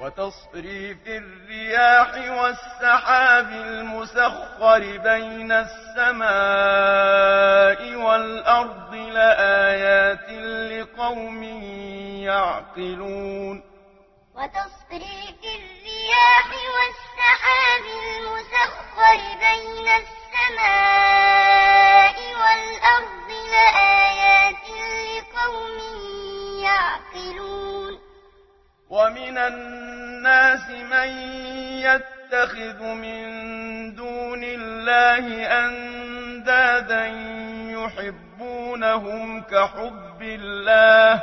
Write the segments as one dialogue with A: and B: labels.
A: وتصريف الرياح والسحاب المسخر بين السماء والأرض لآيات لقوم يعقلون.
B: وتصريف الرياح والسحاب المسخر بين السماء والأرض لآيات لقوم يعقلون.
A: ومن الناس
B: الناس من يتخذ من دون الله أندادا يحبونهم كحب الله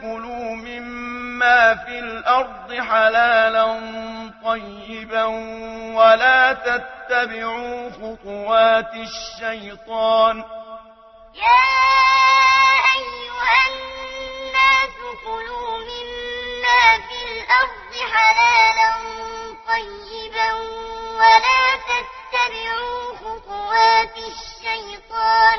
B: كلوا مما في الأرض حلالا طيبا ولا تتبعوا خطوات الشيطان
A: يا أيها الناس كلوا مما في الأرض حلالا طيبا ولا تتبعوا خطوات الشيطان